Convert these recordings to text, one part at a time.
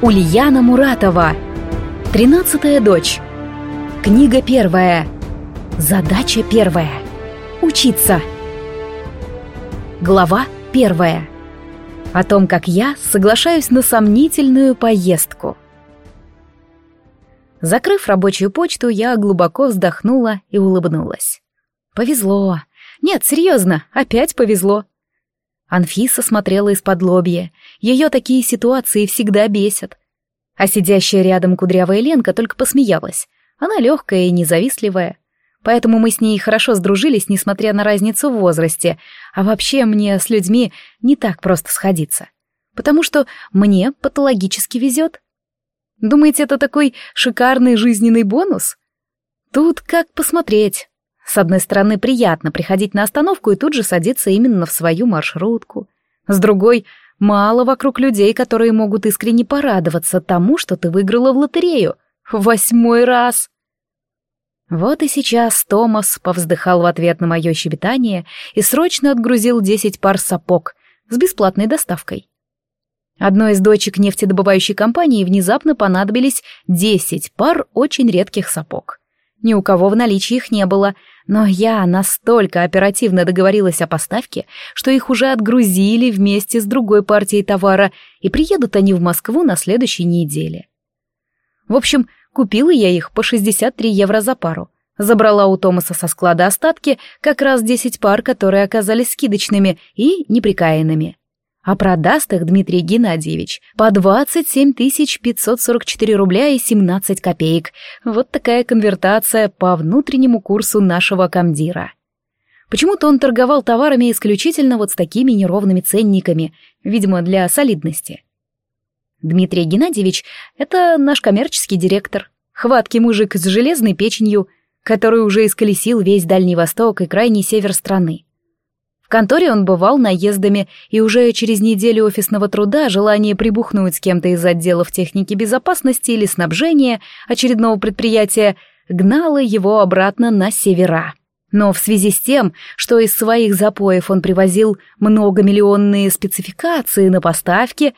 Ульяна Муратова. Тринадцатая дочь. Книга первая. Задача первая. Учиться. Глава первая. О том, как я соглашаюсь на сомнительную поездку. Закрыв рабочую почту, я глубоко вздохнула и улыбнулась. Повезло. Нет, серьезно, опять повезло. Анфиса смотрела из-под лобья. Ее такие ситуации всегда бесят. А сидящая рядом кудрявая Ленка только посмеялась. Она легкая и независтливая. Поэтому мы с ней хорошо сдружились, несмотря на разницу в возрасте. А вообще мне с людьми не так просто сходиться. Потому что мне патологически везет. Думаете, это такой шикарный жизненный бонус? Тут как посмотреть. С одной стороны, приятно приходить на остановку и тут же садиться именно в свою маршрутку. С другой, мало вокруг людей, которые могут искренне порадоваться тому, что ты выиграла в лотерею. Восьмой раз! Вот и сейчас Томас повздыхал в ответ на мое щебетание и срочно отгрузил десять пар сапог с бесплатной доставкой. Одной из дочек нефтедобывающей компании внезапно понадобились десять пар очень редких сапог. Ни у кого в наличии их не было, но я настолько оперативно договорилась о поставке, что их уже отгрузили вместе с другой партией товара, и приедут они в Москву на следующей неделе. В общем, купила я их по 63 евро за пару. Забрала у Томаса со склада остатки как раз 10 пар, которые оказались скидочными и неприкаянными а продаст их Дмитрий Геннадьевич по 27 544 рубля и 17 копеек. Вот такая конвертация по внутреннему курсу нашего комдира. Почему-то он торговал товарами исключительно вот с такими неровными ценниками, видимо, для солидности. Дмитрий Геннадьевич — это наш коммерческий директор, хваткий мужик с железной печенью, который уже исколесил весь Дальний Восток и крайний север страны. В конторе он бывал наездами, и уже через неделю офисного труда желание прибухнуть с кем-то из отделов техники безопасности или снабжения очередного предприятия гнало его обратно на севера. Но в связи с тем, что из своих запоев он привозил многомиллионные спецификации на поставки,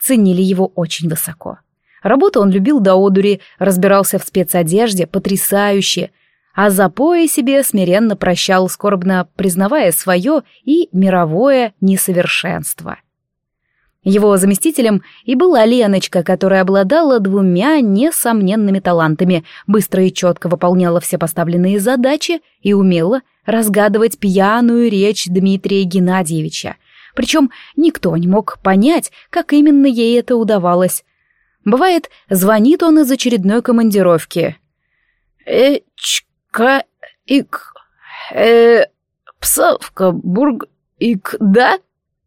ценили его очень высоко. Работу он любил до одури, разбирался в спецодежде потрясающе — а запои себе смиренно прощал, скорбно признавая свое и мировое несовершенство. Его заместителем и была Леночка, которая обладала двумя несомненными талантами, быстро и четко выполняла все поставленные задачи и умела разгадывать пьяную речь Дмитрия Геннадьевича. Причем никто не мог понять, как именно ей это удавалось. Бывает, звонит он из очередной командировки. «Эч, к... ик... э... Псовка... бург... ик... да?»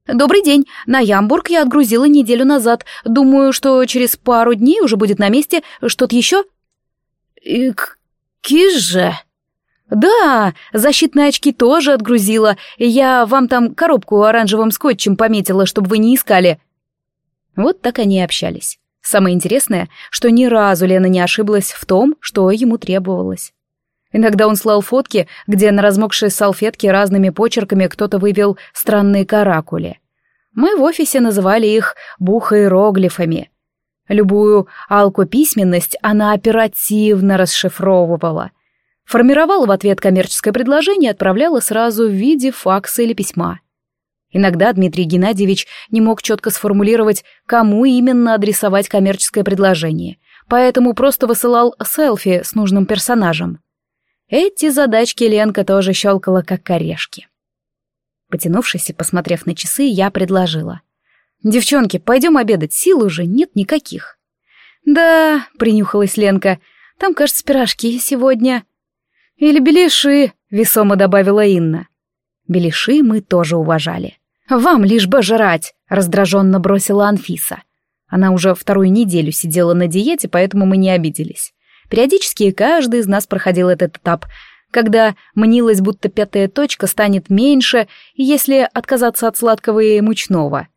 «Добрый день. На Ямбург я отгрузила неделю назад. Думаю, что через пару дней уже будет на месте. Что-то еще?» «Ик... киже...» «Да, защитные очки тоже отгрузила. Я вам там коробку оранжевым скотчем пометила, чтобы вы не искали». Вот так они и общались. Самое интересное, что ни разу Лена не ошиблась в том, что ему требовалось. Иногда он слал фотки, где на размокшей салфетке разными почерками кто-то вывел странные каракули. Мы в офисе называли их бухаероглифами. Любую алкописьменность она оперативно расшифровывала. Формировала в ответ коммерческое предложение и отправляла сразу в виде факса или письма. Иногда Дмитрий Геннадьевич не мог четко сформулировать, кому именно адресовать коммерческое предложение, поэтому просто высылал селфи с нужным персонажем. Эти задачки Ленка тоже щелкала, как орешки. Потянувшись и посмотрев на часы, я предложила. «Девчонки, пойдем обедать, сил уже нет никаких». «Да», — принюхалась Ленка, — «там, кажется, пирожки сегодня». «Или беляши», — весомо добавила Инна. Беляши мы тоже уважали. «Вам лишь бы жрать», — раздраженно бросила Анфиса. Она уже вторую неделю сидела на диете, поэтому мы не обиделись. Периодически каждый из нас проходил этот этап, когда мнилось, будто пятая точка станет меньше, если отказаться от сладкого и мучного.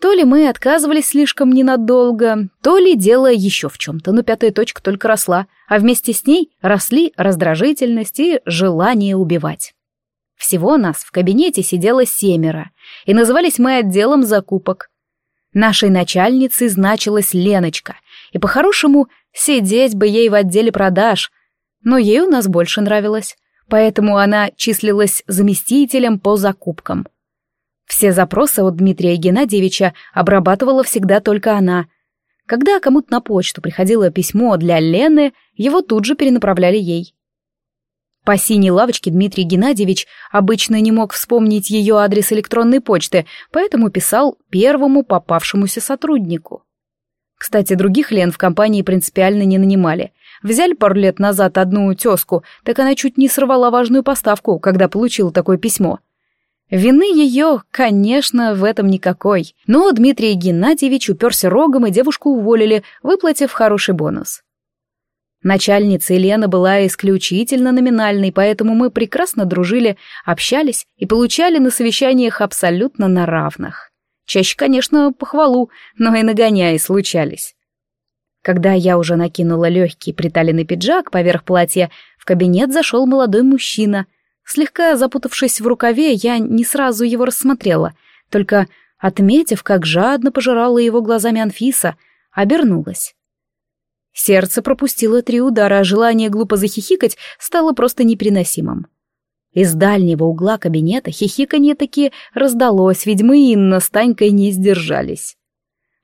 То ли мы отказывались слишком ненадолго, то ли дело еще в чем-то, но пятая точка только росла, а вместе с ней росли раздражительность и желание убивать. Всего нас в кабинете сидело семеро, и назывались мы отделом закупок. Нашей начальницей значилась Леночка, и по-хорошему сидеть бы ей в отделе продаж, но ей у нас больше нравилось, поэтому она числилась заместителем по закупкам. Все запросы от Дмитрия Геннадьевича обрабатывала всегда только она. Когда кому-то на почту приходило письмо для Лены, его тут же перенаправляли ей. По синей лавочке Дмитрий Геннадьевич обычно не мог вспомнить ее адрес электронной почты, поэтому писал первому попавшемуся сотруднику. Кстати, других Лен в компании принципиально не нанимали. Взяли пару лет назад одну тезку, так она чуть не сорвала важную поставку, когда получила такое письмо. Вины ее, конечно, в этом никакой, но Дмитрий Геннадьевич уперся рогом, и девушку уволили, выплатив хороший бонус. Начальница Елена была исключительно номинальной, поэтому мы прекрасно дружили, общались и получали на совещаниях абсолютно на равных. Чаще, конечно, похвалу, но и нагоняи случались. Когда я уже накинула легкий приталенный пиджак поверх платья, в кабинет зашел молодой мужчина. Слегка запутавшись в рукаве, я не сразу его рассмотрела, только, отметив, как жадно пожирала его глазами Анфиса, обернулась. Сердце пропустило три удара, а желание глупо захихикать стало просто непереносимым. Из дальнего угла кабинета хихиканье таки раздалось, ведьмы Инна с Танькой не сдержались.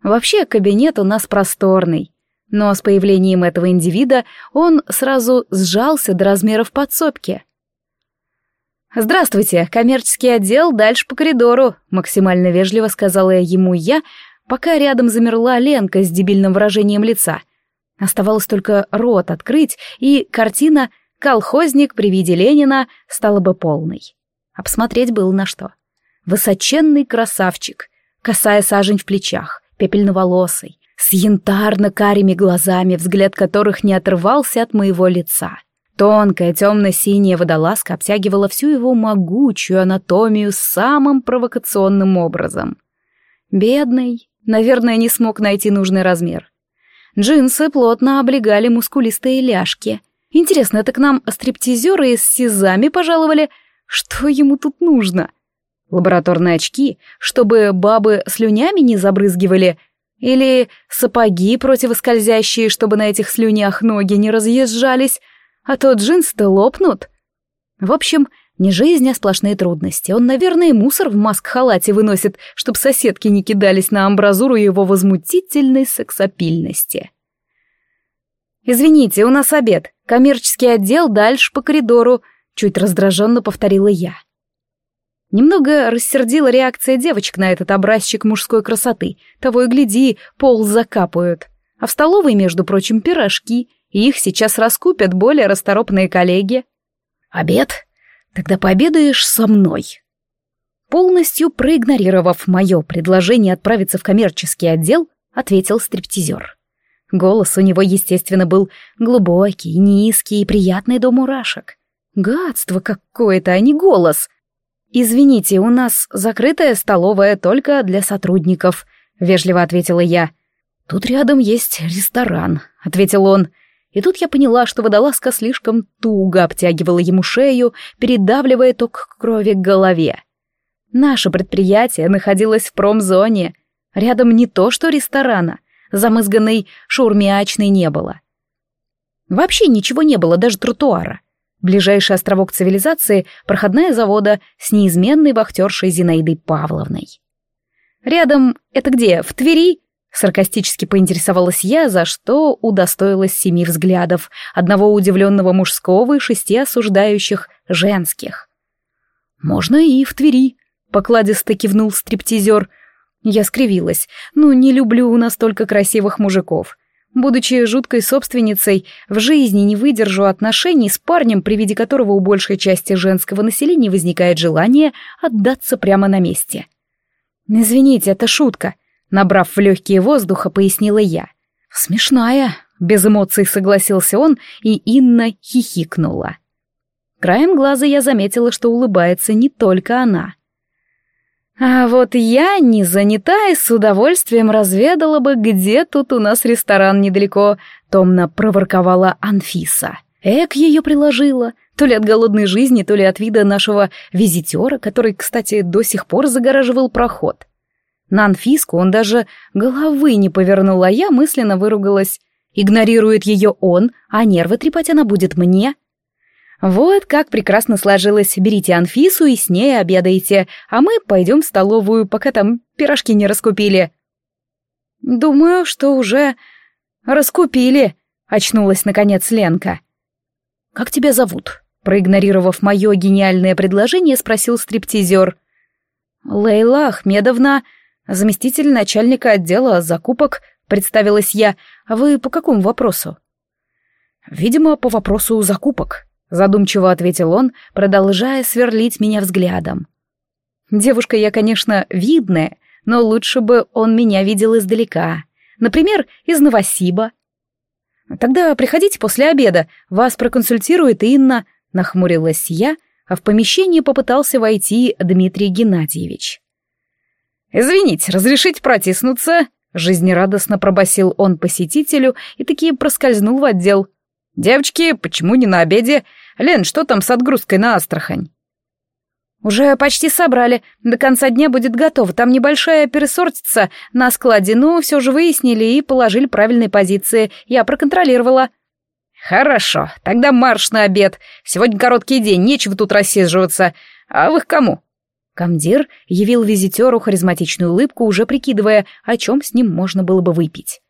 Вообще, кабинет у нас просторный, но с появлением этого индивида он сразу сжался до размеров подсобки. «Здравствуйте, коммерческий отдел, дальше по коридору», — максимально вежливо сказала ему я, пока рядом замерла Ленка с дебильным выражением лица — Оставалось только рот открыть, и картина «Колхозник при виде Ленина» стала бы полной. Обсмотреть было на что. Высоченный красавчик, косая сажень в плечах, пепельноволосый, с янтарно-карими глазами, взгляд которых не отрывался от моего лица. Тонкая темно-синяя водолазка обтягивала всю его могучую анатомию самым провокационным образом. Бедный, наверное, не смог найти нужный размер. Джинсы плотно облегали мускулистые ляжки. Интересно, это к нам стриптизеры из сизами пожаловали? Что ему тут нужно? Лабораторные очки, чтобы бабы слюнями не забрызгивали? Или сапоги противоскользящие, чтобы на этих слюнях ноги не разъезжались? А то джинсы-то лопнут. В общем, не жизнь, а сплошные трудности. Он, наверное, мусор в маск-халате выносит, чтобы соседки не кидались на амбразуру его возмутительной сексапильности. «Извините, у нас обед. Коммерческий отдел дальше по коридору», — чуть раздраженно повторила я. Немного рассердила реакция девочек на этот образчик мужской красоты. Того и гляди, пол закапают. А в столовой, между прочим, пирожки, и их сейчас раскупят более расторопные коллеги. «Обед?» Тогда пообедаешь со мной. Полностью проигнорировав мое предложение отправиться в коммерческий отдел, ответил стриптизер. Голос у него, естественно, был глубокий, низкий и приятный до мурашек. Гадство какое-то, а не голос. «Извините, у нас закрытая столовая только для сотрудников», — вежливо ответила я. «Тут рядом есть ресторан», — ответил он. И тут я поняла, что водолазка слишком туго обтягивала ему шею, передавливая ток крови к голове. Наше предприятие находилось в промзоне. Рядом не то что ресторана, замызганной шурмиачной не было. Вообще ничего не было, даже тротуара. Ближайший островок цивилизации — проходная завода с неизменной вахтершей Зинаидой Павловной. Рядом — это где, в Твери? Саркастически поинтересовалась я, за что удостоилась семи взглядов, одного удивленного мужского и шести осуждающих женских. «Можно и в Твери», — покладисто кивнул стриптизер. Я скривилась. «Ну, не люблю у нас только красивых мужиков. Будучи жуткой собственницей, в жизни не выдержу отношений с парнем, при виде которого у большей части женского населения возникает желание отдаться прямо на месте». «Извините, это шутка», Набрав в легкие воздуха, пояснила я. «Смешная», — без эмоций согласился он, и Инна хихикнула. Краем глаза я заметила, что улыбается не только она. «А вот я, не занята, и с удовольствием разведала бы, где тут у нас ресторан недалеко», — томно проворковала Анфиса. Эк ее приложила, то ли от голодной жизни, то ли от вида нашего визитера, который, кстати, до сих пор загораживал проход. На Анфиску он даже головы не повернул, а я мысленно выругалась. Игнорирует ее он, а нервы трепать она будет мне. Вот как прекрасно сложилось. Берите Анфису и с ней обедайте, а мы пойдем в столовую, пока там пирожки не раскупили. Думаю, что уже раскупили, очнулась наконец Ленка. Как тебя зовут? Проигнорировав мое гениальное предложение, спросил стриптизер. Лейла Ахмедовна, заместитель начальника отдела закупок, представилась я. А вы по какому вопросу? Видимо, по вопросу закупок, задумчиво ответил он, продолжая сверлить меня взглядом. Девушка я, конечно, видная, но лучше бы он меня видел издалека. Например, из Новосиба. Тогда приходите после обеда, вас проконсультирует Инна, нахмурилась я, а в помещение попытался войти Дмитрий Геннадьевич. «Извините, разрешите протиснуться?» Жизнерадостно пробасил он посетителю и таки проскользнул в отдел. «Девочки, почему не на обеде? Лен, что там с отгрузкой на Астрахань?» «Уже почти собрали. До конца дня будет готово. Там небольшая пересортица на складе, но все же выяснили и положили правильные позиции. Я проконтролировала». «Хорошо. Тогда марш на обед. Сегодня короткий день, нечего тут рассиживаться. А вы к кому?» Комдир явил визитеру харизматичную улыбку, уже прикидывая, о чем с ним можно было бы выпить.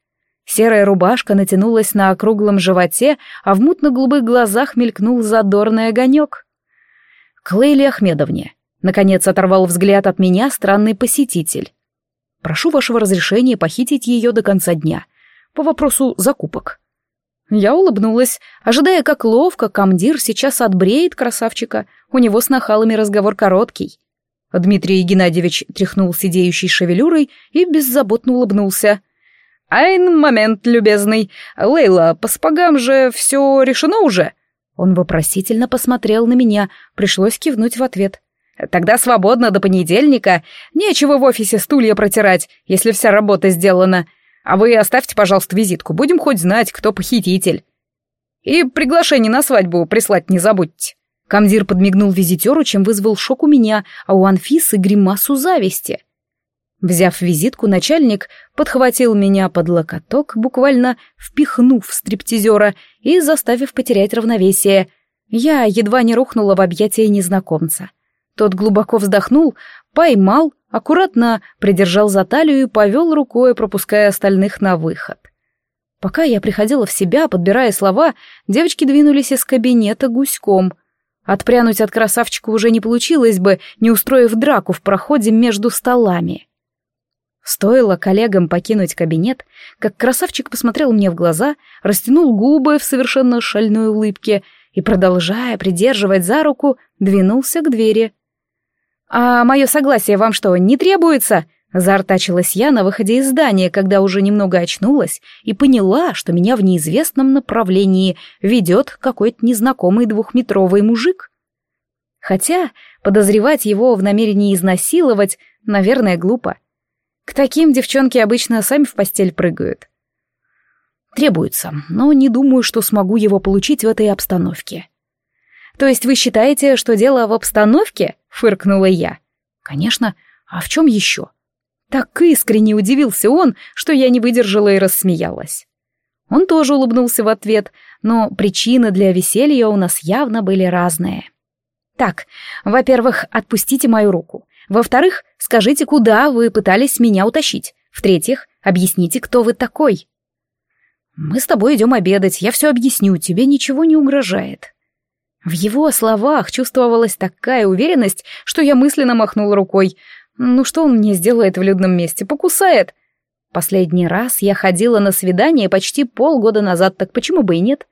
Серая рубашка натянулась на округлом животе, а в мутно-голубых глазах мелькнул задорный огонек. «К Лейле Ахмедовне», — наконец оторвал взгляд от меня странный посетитель. «Прошу вашего разрешения похитить ее до конца дня. По вопросу закупок». Я улыбнулась, ожидая, как ловко комдир сейчас отбреет красавчика. У него с нахалами разговор короткий. Дмитрий Геннадьевич тряхнул сидеющей шевелюрой и беззаботно улыбнулся. «Айн момент, любезный. Лейла, по сапогам же все решено уже?» Он вопросительно посмотрел на меня, пришлось кивнуть в ответ. «Тогда свободно до понедельника. Нечего в офисе стулья протирать, если вся работа сделана. А вы оставьте, пожалуйста, визитку, будем хоть знать, кто похититель. И приглашение на свадьбу прислать не забудьте». Камдир подмигнул визитеру, чем вызвал шок у меня, а у Анфисы гримасу зависти. Взяв визитку, начальник подхватил меня под локоток, буквально впихнув стриптизера и заставив потерять равновесие. Я едва не рухнула в объятия незнакомца. Тот глубоко вздохнул, поймал, аккуратно придержал за талию и повел рукой, пропуская остальных на выход. Пока я приходила в себя, подбирая слова, девочки двинулись из кабинета гуськом — Отпрянуть от красавчика уже не получилось бы, не устроив драку в проходе между столами. Стоило коллегам покинуть кабинет, как красавчик посмотрел мне в глаза, растянул губы в совершенно шальной улыбке и, продолжая придерживать за руку, двинулся к двери. «А мое согласие вам что, не требуется?» Заортачилась я на выходе из здания, когда уже немного очнулась и поняла, что меня в неизвестном направлении ведет какой-то незнакомый двухметровый мужик. Хотя подозревать его в намерении изнасиловать, наверное, глупо. К таким девчонки обычно сами в постель прыгают. Требуется, но не думаю, что смогу его получить в этой обстановке. То есть вы считаете, что дело в обстановке? Фыркнула я. Конечно, а в чем еще? Так искренне удивился он, что я не выдержала и рассмеялась. Он тоже улыбнулся в ответ, но причины для веселья у нас явно были разные. Так, во-первых, отпустите мою руку. Во-вторых, скажите, куда вы пытались меня утащить. В-третьих, объясните, кто вы такой. Мы с тобой идем обедать, я все объясню, тебе ничего не угрожает. В его словах чувствовалась такая уверенность, что я мысленно махнул рукой, ну что он мне сделает в людном месте? Покусает? Последний раз я ходила на свидание почти полгода назад, так почему бы и нет?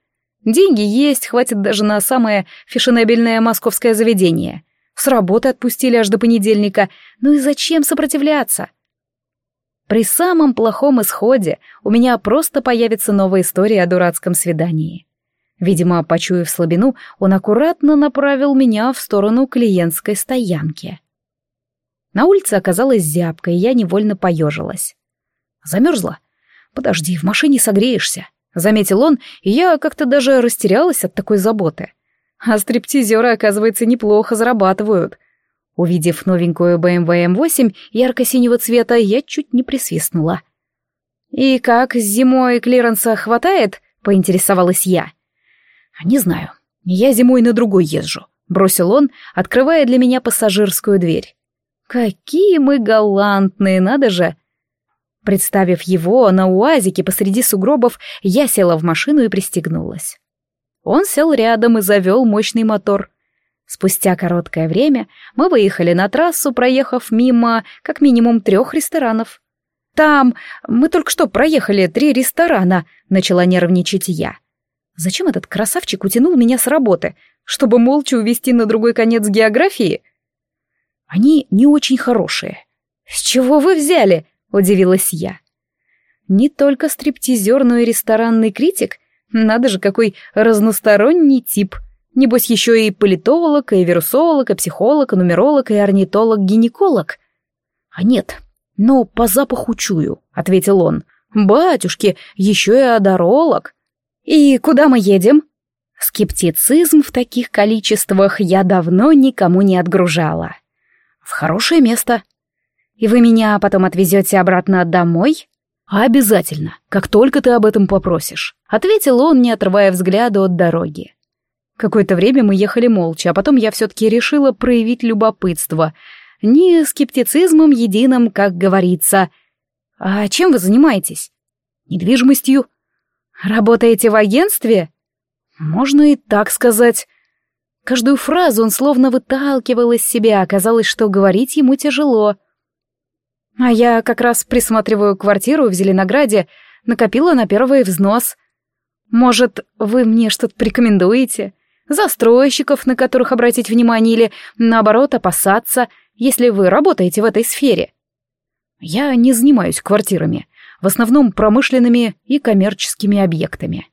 Деньги есть, хватит даже на самое фешенебельное московское заведение. С работы отпустили аж до понедельника. Ну и зачем сопротивляться? При самом плохом исходе у меня просто появится новая история о дурацком свидании. Видимо, почуяв слабину, он аккуратно направил меня в сторону клиентской стоянки. На улице оказалась зябко, и я невольно поежилась. Замерзла? Подожди, в машине согреешься, заметил он, и я как-то даже растерялась от такой заботы. А стриптизеры, оказывается, неплохо зарабатывают. Увидев новенькую BMW M8 ярко-синего цвета, я чуть не присвистнула. «И как, зимой клиренса хватает?» — поинтересовалась я. «Не знаю. Я зимой на другой езжу», — бросил он, открывая для меня пассажирскую дверь. «Какие мы галантные, надо же!» Представив его на уазике посреди сугробов, я села в машину и пристегнулась. Он сел рядом и завел мощный мотор. Спустя короткое время мы выехали на трассу, проехав мимо как минимум трех ресторанов. «Там мы только что проехали три ресторана», — начала нервничать я. «Зачем этот красавчик утянул меня с работы? Чтобы молча увезти на другой конец географии?» «Они не очень хорошие». «С чего вы взяли?» — удивилась я. «Не только стриптизер, но и ресторанный критик? Надо же, какой разносторонний тип. Небось, еще и политолог, и вирусолог, и психолог, и нумеролог, и орнитолог-гинеколог». «А нет, но по запаху чую», — ответил он. «Батюшки, еще и одоролог». «И куда мы едем?» Скептицизм в таких количествах я давно никому не отгружала. «В хорошее место», и вы меня потом отвезете обратно домой? Обязательно, как только ты об этом попросишь, ответил он, не отрывая взгляда от дороги. Какое-то время мы ехали молча, а потом я все-таки решила проявить любопытство. Не скептицизмом единым, как говорится. А чем вы занимаетесь? Недвижимостью. Работаете в агентстве? Можно и так сказать. Каждую фразу он словно выталкивал из себя, оказалось, что говорить ему тяжело. — а я как раз присматриваю квартиру в Зеленограде, накопила на первый взнос. Может, вы мне что-то порекомендуете? Застройщиков, на которых обратить внимание, или, наоборот, опасаться, если вы работаете в этой сфере? Я не занимаюсь квартирами, в основном промышленными и коммерческими объектами.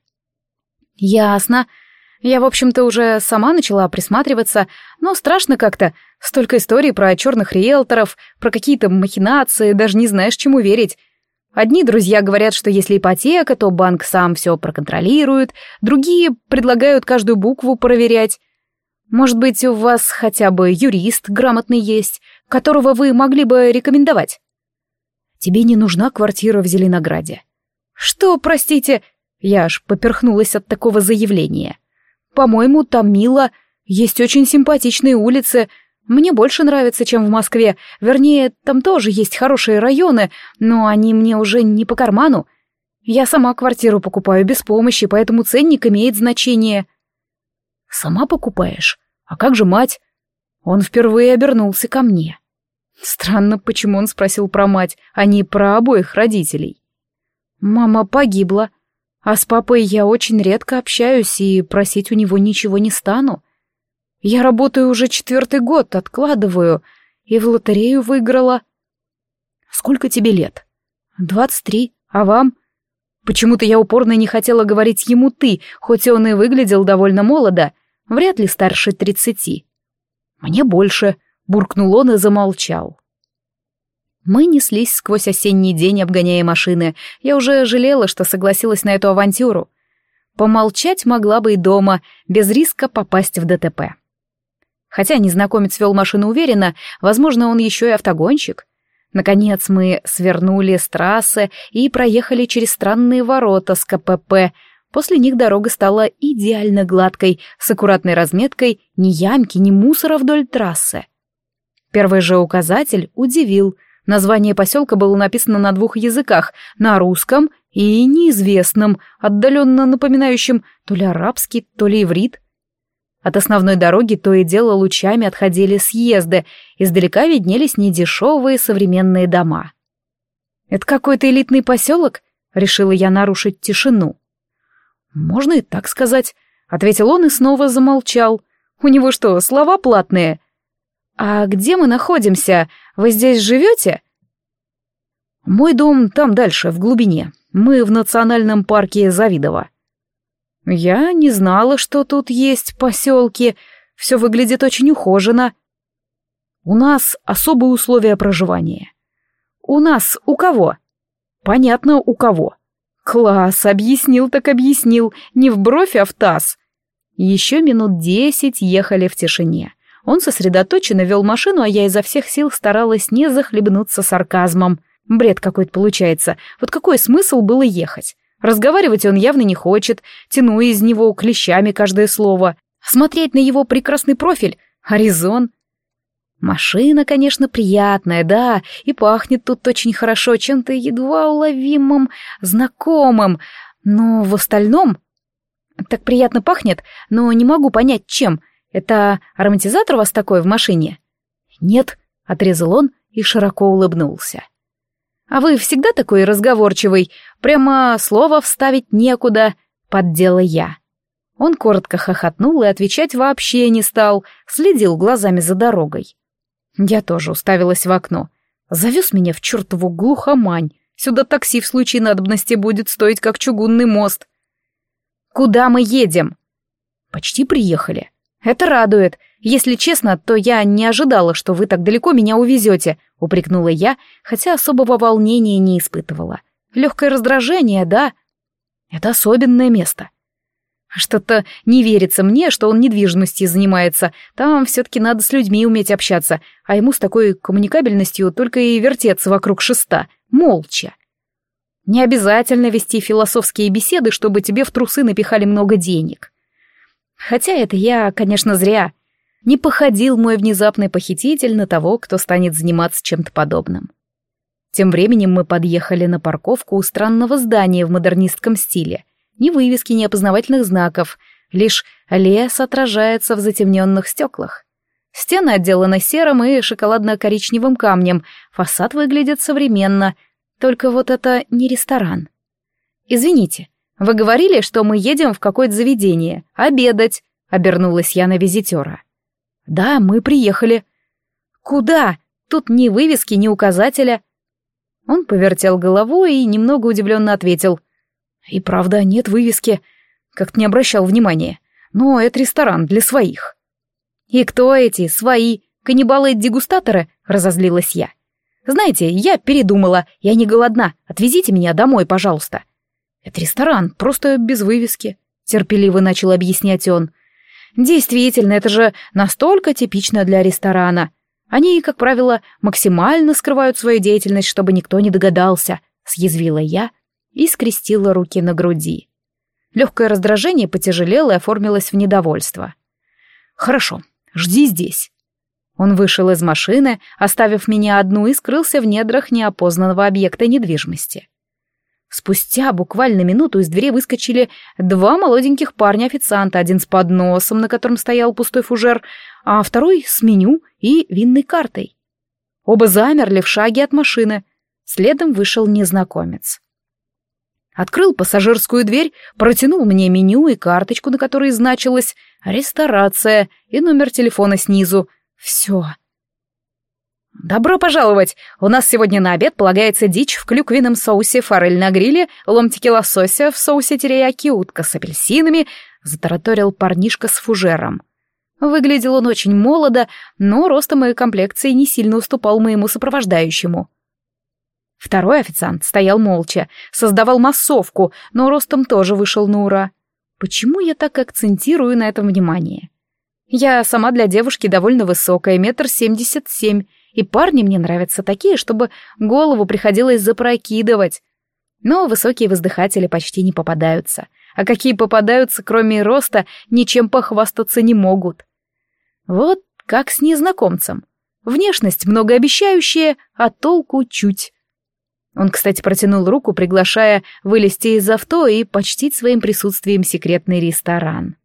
Ясно. Я, в общем-то, уже сама начала присматриваться, но страшно как-то. Столько историй про черных риэлторов, про какие-то махинации, даже не знаешь, чему верить. Одни друзья говорят, что если ипотека, то банк сам все проконтролирует, другие предлагают каждую букву проверять. Может быть, у вас хотя бы юрист грамотный есть, которого вы могли бы рекомендовать? Тебе не нужна квартира в Зеленограде. Что, простите? Я аж поперхнулась от такого заявления. По-моему, там мило, есть очень симпатичные улицы. Мне больше нравится, чем в Москве. Вернее, там тоже есть хорошие районы, но они мне уже не по карману. Я сама квартиру покупаю без помощи, поэтому ценник имеет значение. Сама покупаешь? А как же мать? Он впервые обернулся ко мне. Странно, почему он спросил про мать, а не про обоих родителей. Мама погибла, а с папой я очень редко общаюсь и просить у него ничего не стану. Я работаю уже четвертый год, откладываю, и в лотерею выиграла. Сколько тебе лет? Двадцать три. А вам? Почему-то я упорно не хотела говорить ему «ты», хоть он и выглядел довольно молодо, вряд ли старше тридцати. Мне больше, буркнул он и замолчал. Мы неслись сквозь осенний день, обгоняя машины. Я уже жалела, что согласилась на эту авантюру. Помолчать могла бы и дома, без риска попасть в ДТП. Хотя незнакомец вел машину уверенно, возможно, он еще и автогонщик. Наконец мы свернули с трассы и проехали через странные ворота с КПП. После них дорога стала идеально гладкой, с аккуратной разметкой, ни ямки, ни мусора вдоль трассы. Первый же указатель удивил — Название поселка было написано на двух языках, на русском и неизвестном, отдаленно напоминающем то ли арабский, то ли иврит. От основной дороги то и дело лучами отходили съезды, издалека виднелись недешевые современные дома. «Это какой-то элитный поселок?» — решила я нарушить тишину. «Можно и так сказать», — ответил он и снова замолчал. «У него что, слова платные?» «А где мы находимся? Вы здесь живете?» «Мой дом там дальше, в глубине. Мы в национальном парке Завидово». «Я не знала, что тут есть поселки. Все выглядит очень ухоженно». «У нас особые условия проживания». «У нас у кого?» «Понятно, у кого». «Класс, объяснил так объяснил, не в бровь, а в таз». Еще минут десять ехали в тишине. Он сосредоточенно вел машину, а я изо всех сил старалась не захлебнуться сарказмом. Бред какой-то получается. Вот какой смысл было ехать? Разговаривать он явно не хочет, тяну из него клещами каждое слово. Смотреть на его прекрасный профиль — Аризон. Машина, конечно, приятная, да, и пахнет тут очень хорошо, чем-то едва уловимым, знакомым, но в остальном... Так приятно пахнет, но не могу понять, чем. Это ароматизатор у вас такой в машине? Нет, — отрезал он и широко улыбнулся. А вы всегда такой разговорчивый, прямо слова вставить некуда, поддела я. Он коротко хохотнул и отвечать вообще не стал, следил глазами за дорогой. Я тоже уставилась в окно. Завез меня в чертову глухомань. Сюда такси в случае надобности будет стоить, как чугунный мост. Куда мы едем? Почти приехали. Это радует. Если честно, то я не ожидала, что вы так далеко меня увезете, упрекнула я, хотя особого волнения не испытывала. Легкое раздражение, да? Это особенное место. Что-то не верится мне, что он недвижимостью занимается. Там все-таки надо с людьми уметь общаться, а ему с такой коммуникабельностью только и вертеться вокруг шеста, молча. Не обязательно вести философские беседы, чтобы тебе в трусы напихали много денег. Хотя это я, конечно, зря. Не походил мой внезапный похититель на того, кто станет заниматься чем-то подобным. Тем временем мы подъехали на парковку у странного здания в модернистском стиле — ни вывески, ни опознавательных знаков, лишь лес отражается в затемненных стеклах. Стены отделаны серым и шоколадно-коричневым камнем, фасад выглядит современно, только вот это не ресторан. «Извините, вы говорили, что мы едем в какое-то заведение, обедать», — обернулась я на визитера. «Да, мы приехали». «Куда? Тут ни вывески, ни указателя». Он повертел головой и немного удивленно ответил. И правда, нет вывески. Как-то не обращал внимания. Но это ресторан для своих. И кто эти свои? Каннибалы-дегустаторы? Разозлилась я. Знаете, я передумала, я не голодна. Отвезите меня домой, пожалуйста. Это ресторан, просто без вывески. Терпеливо начал объяснять он. Действительно, это же настолько типично для ресторана. Они, как правило, максимально скрывают свою деятельность, чтобы никто не догадался, съязвила я, и скрестила руки на груди. Легкое раздражение потяжелело и оформилось в недовольство. «Хорошо, жди здесь». Он вышел из машины, оставив меня одну и скрылся в недрах неопознанного объекта недвижимости. Спустя буквально минуту из двери выскочили два молоденьких парня-официанта, один с подносом, на котором стоял пустой фужер, а второй с меню и винной картой. Оба замерли в шаге от машины. Следом вышел незнакомец. Открыл пассажирскую дверь, протянул мне меню и карточку, на которой значилась «Ресторация» и номер телефона снизу. Все. «Добро пожаловать! У нас сегодня на обед полагается дичь в клюквенном соусе, форель на гриле, ломтики лосося в соусе терияки, утка с апельсинами», — затараторил парнишка с фужером. Выглядел он очень молодо, но ростом и комплекцией не сильно уступал моему сопровождающему. Второй официант стоял молча, создавал массовку, но ростом тоже вышел на ура. Почему я так акцентирую на этом внимание? Я сама для девушки довольно высокая, метр семьдесят семь, и парни мне нравятся такие, чтобы голову приходилось запрокидывать. Но высокие воздыхатели почти не попадаются, а какие попадаются, кроме роста, ничем похвастаться не могут. Вот как с незнакомцем. Внешность многообещающая, а толку чуть. Он, кстати, протянул руку, приглашая вылезти из авто и почтить своим присутствием секретный ресторан.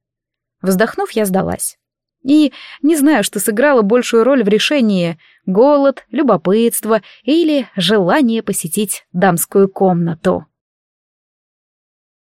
Вздохнув, я сдалась. И не знаю, что сыграло большую роль в решении — голод, любопытство или желание посетить дамскую комнату.